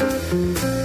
Música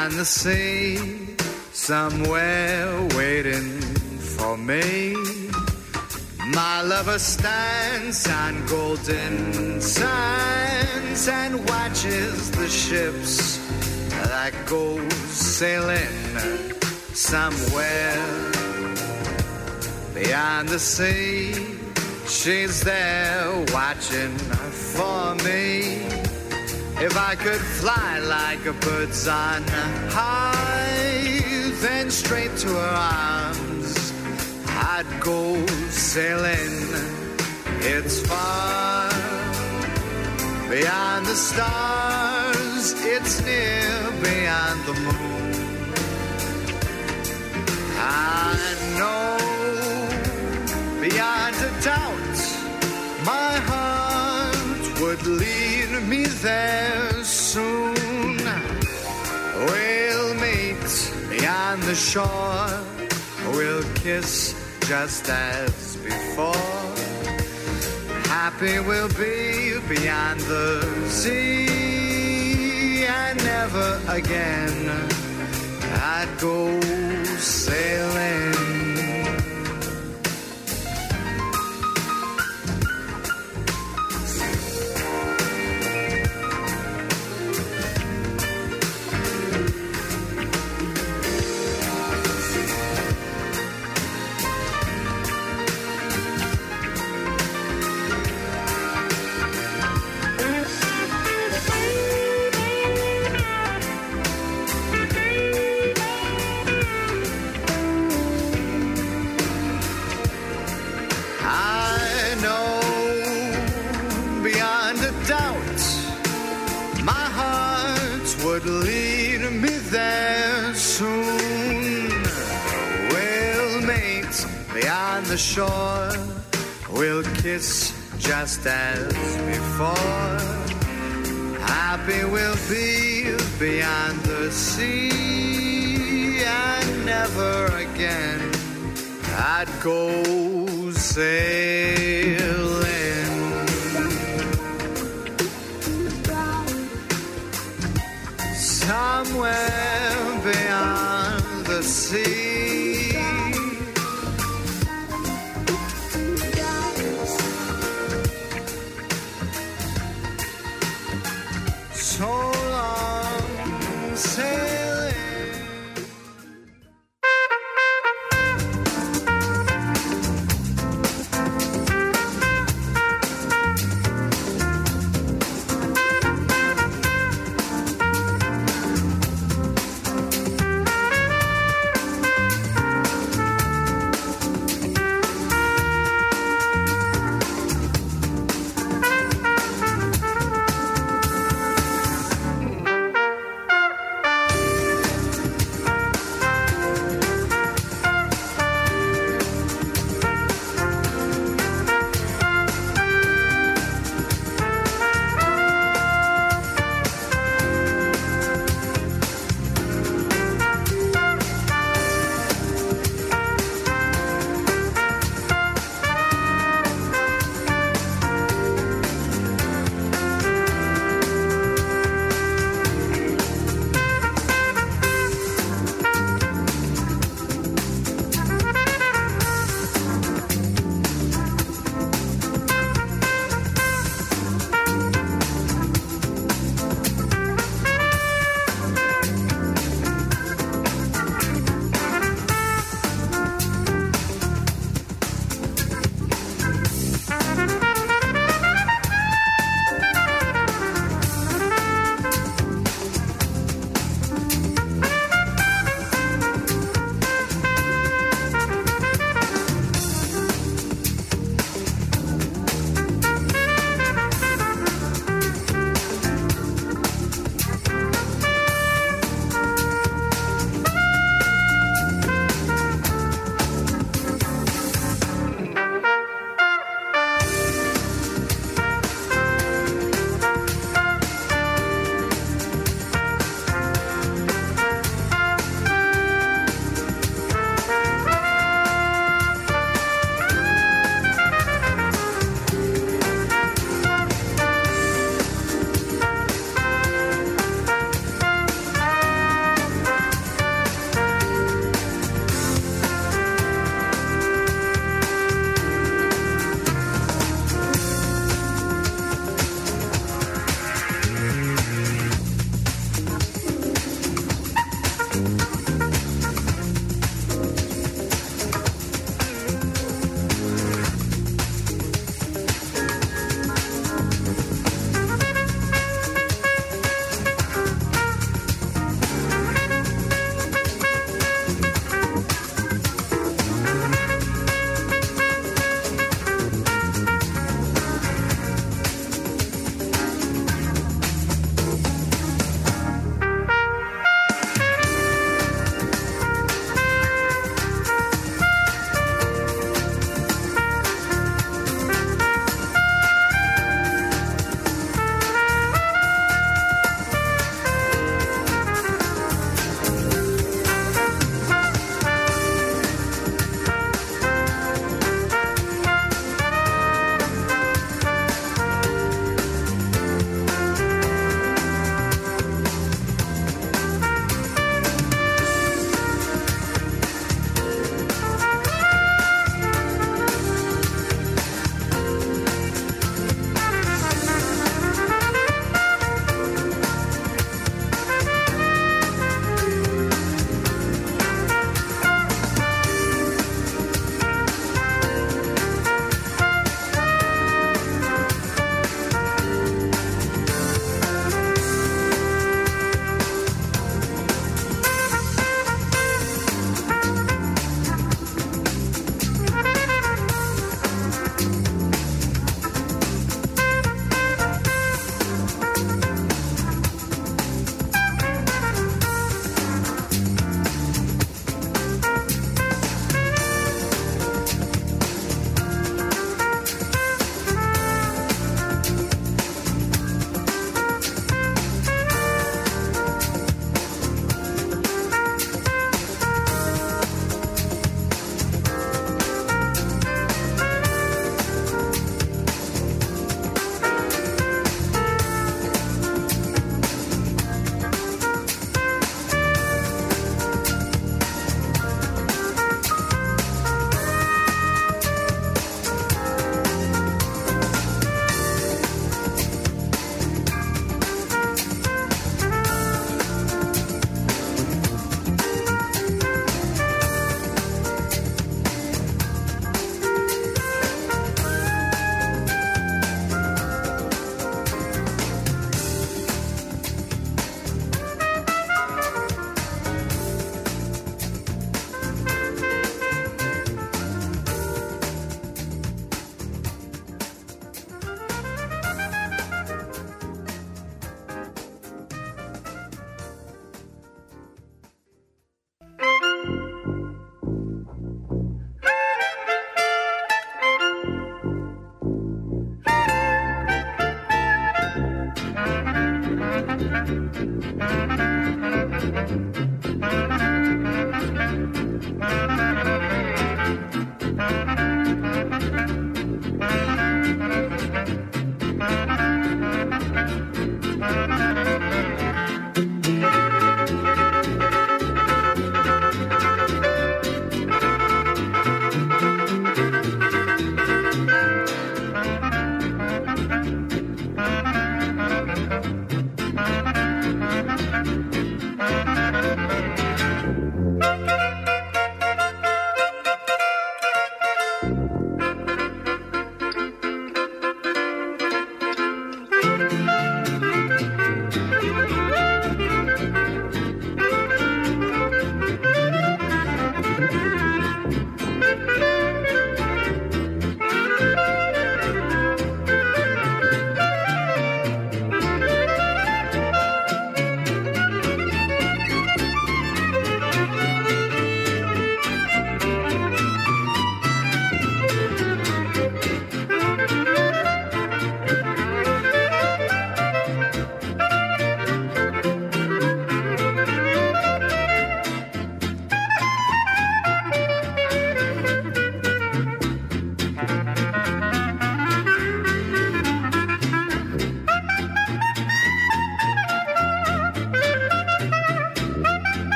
beyond the sea, somewhere waiting for me. My lover stands on golden sands and watches the ships that go sailing somewhere beyond the sea. She's there watching for me. If I could fly like a bird's on high, then straight to her arms I'd go sailing. It's far beyond the stars, it's near beyond the moon. I know beyond a doubt my heart would lead me there beyond the shore, we'll kiss just as before. Happy we'll be beyond the sea, and never again I'd go sailing. The shore, we'll kiss just as before. Happy we'll be beyond the sea, and never again I'd go sailing.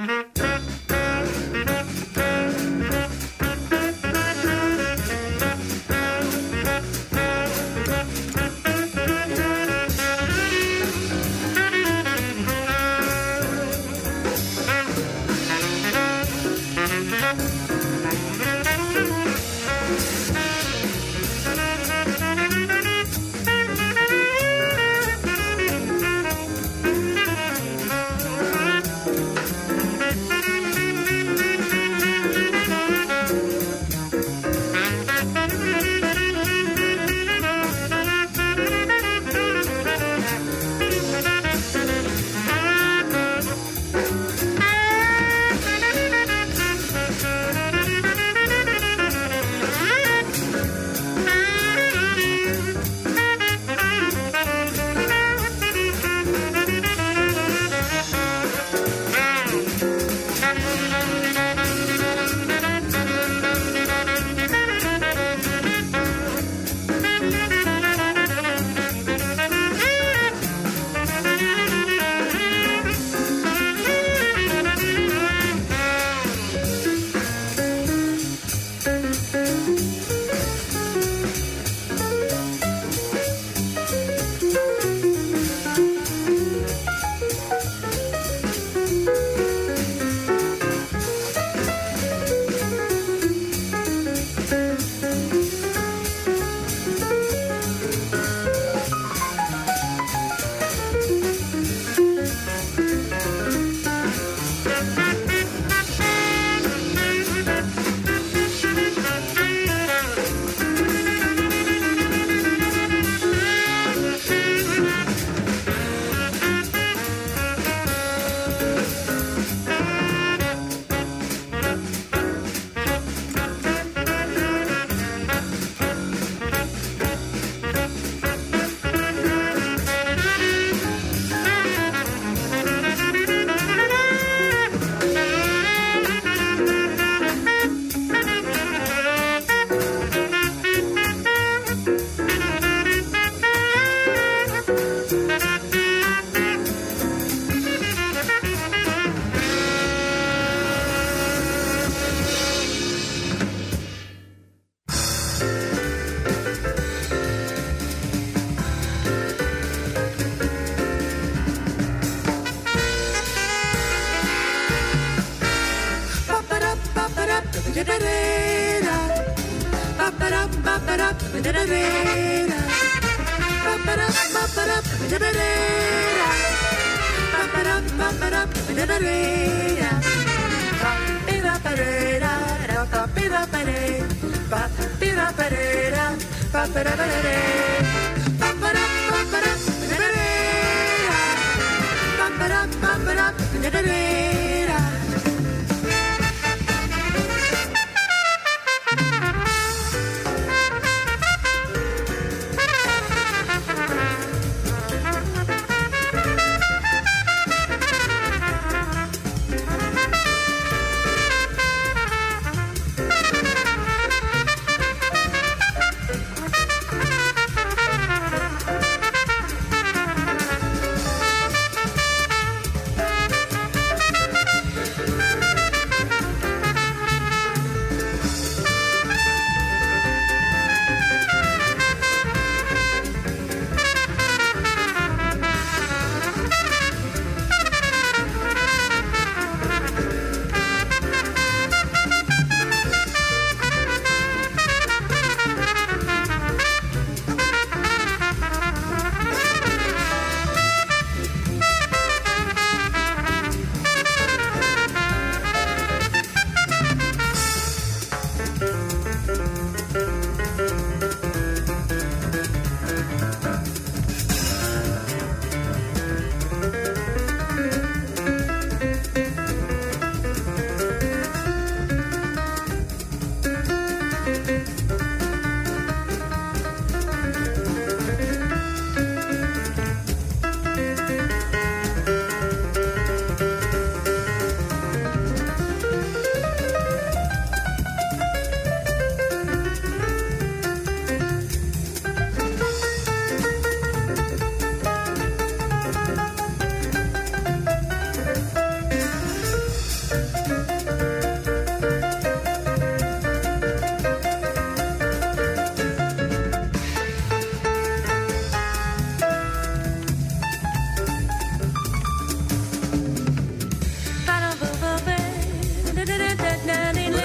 Mm-hmm.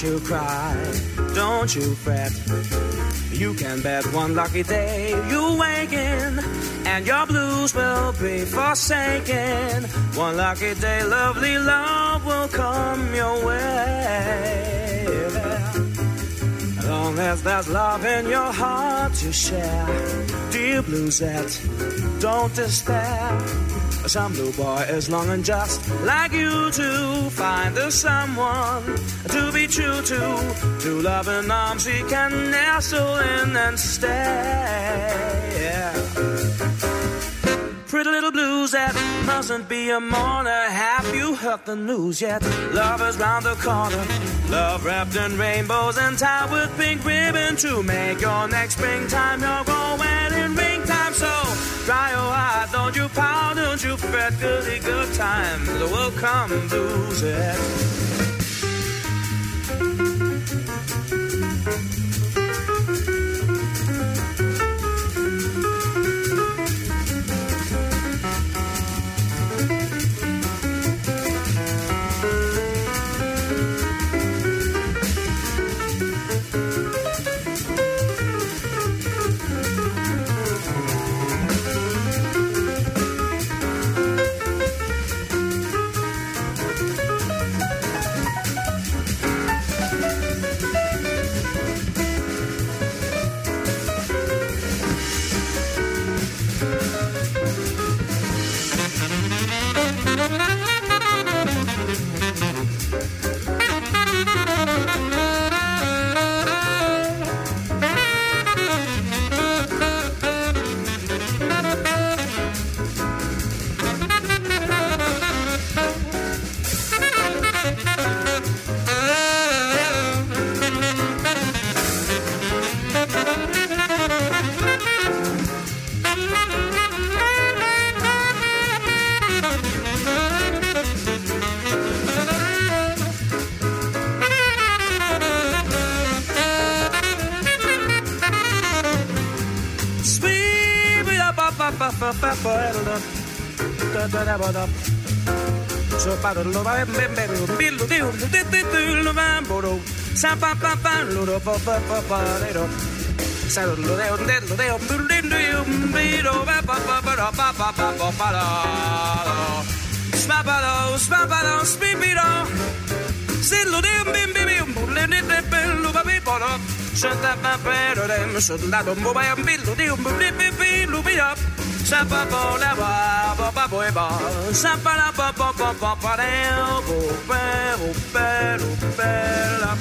Don't you cry, don't you fret. You can bet one lucky day you waken and your blues will be forsaken. One lucky day, lovely love will come your way. As long as there's love in your heart to share, dear bluesette, don't despair. Some blue boy is longing just like you to find the someone to true to, to love in arms he can nestle in and stay. Yeah. Pretty little blues that mustn't be a mourner. Have you heard the news yet? Love is round the corner. Love wrapped in rainbows and tied with pink ribbon to make your next springtime your wedding ring time. So dry your eye, don't you pout, don't you fret, goody good times will come, bluesette. Spapalo, spapalo, spipiro, siddle dim bim bim. Santa papero dem soldado bo ba billo di un bi bi bi lu bi up. Sapa bo la ba ba ba bo ba. Sapa la ba ba ba ba ba re bo pe ro pe ro pe la.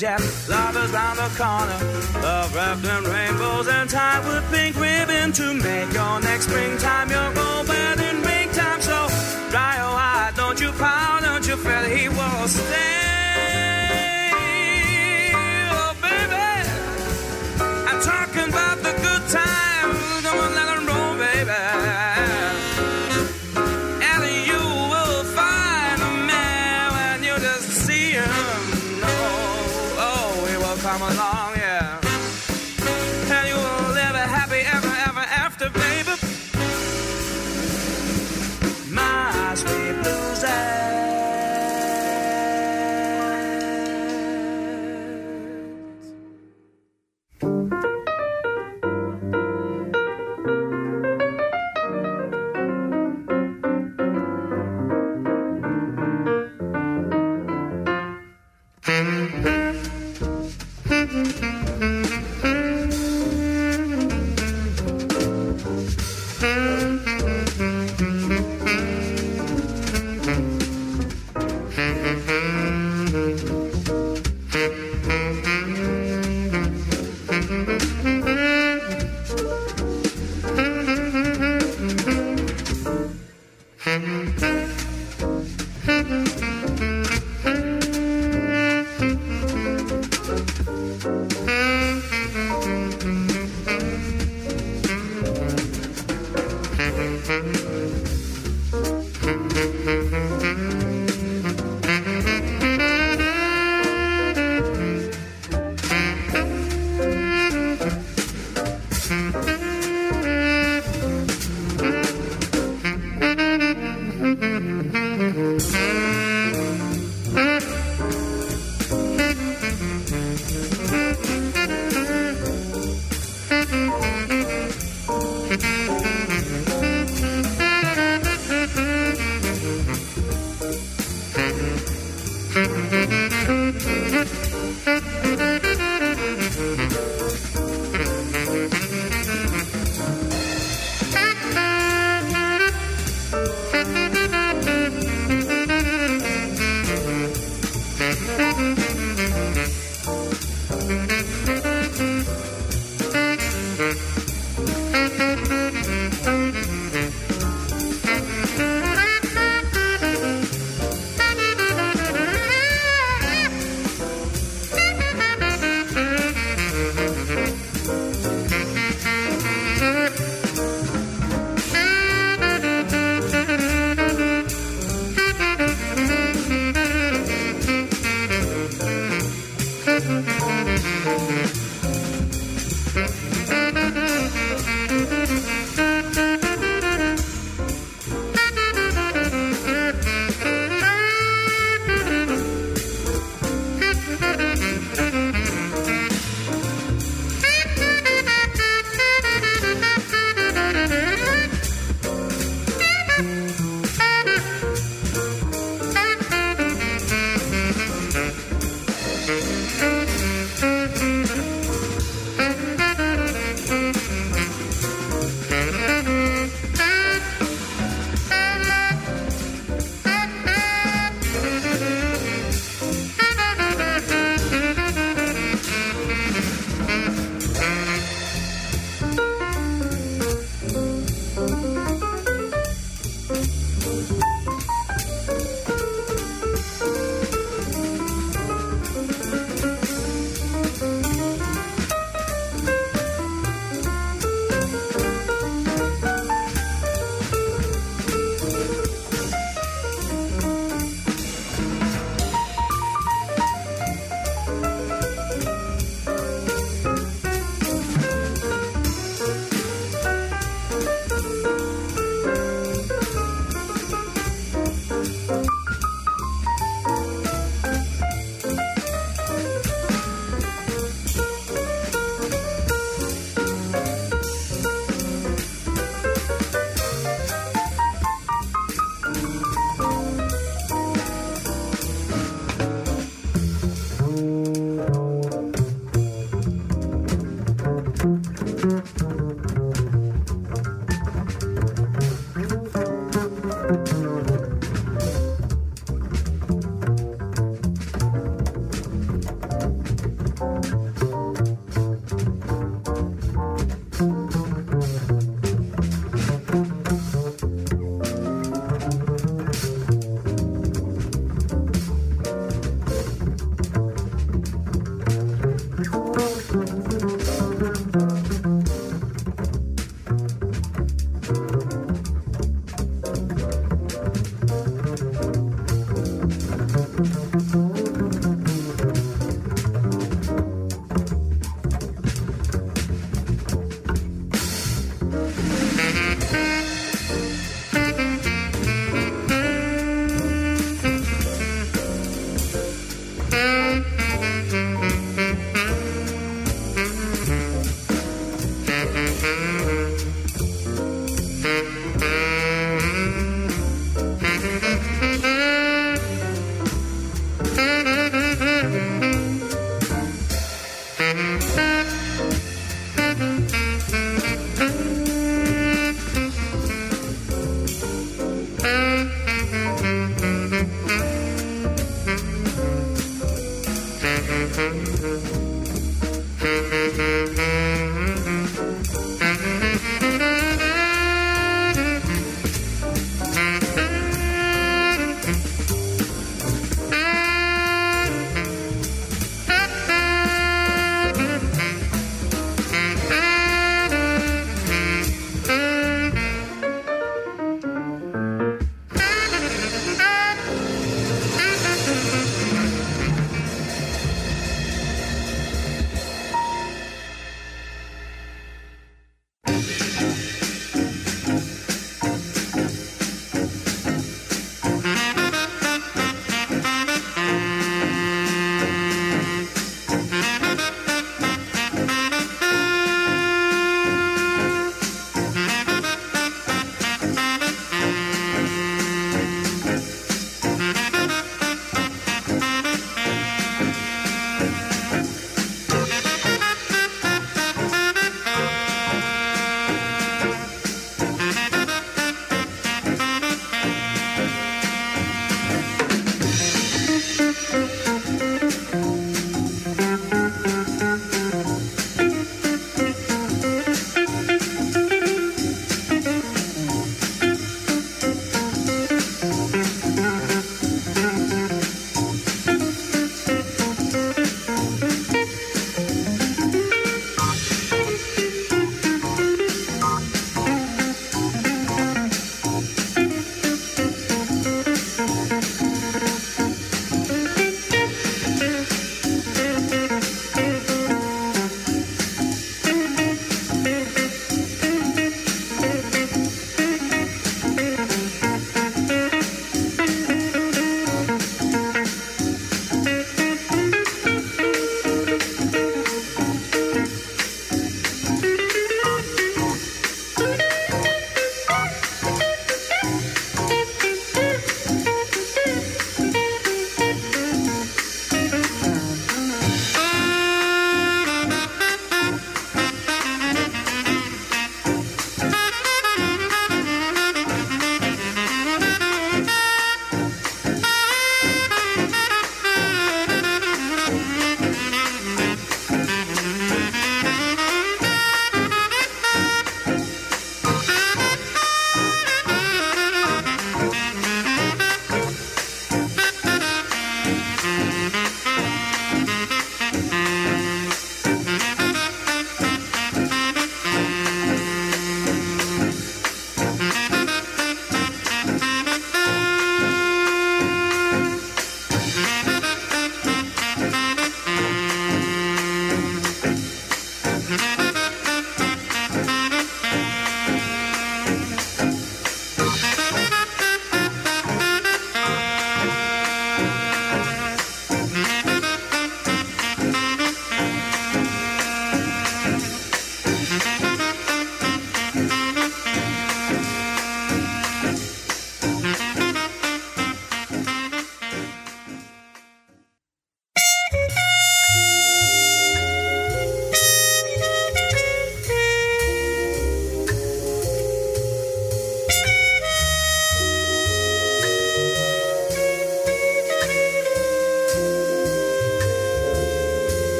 Yet? Love is round the corner. Love wrapped in rainbows and tied with pink ribbon to make your next springtime your gold wedding ring time. So dry your eye, don't you pout, don't you fret, he won't stay.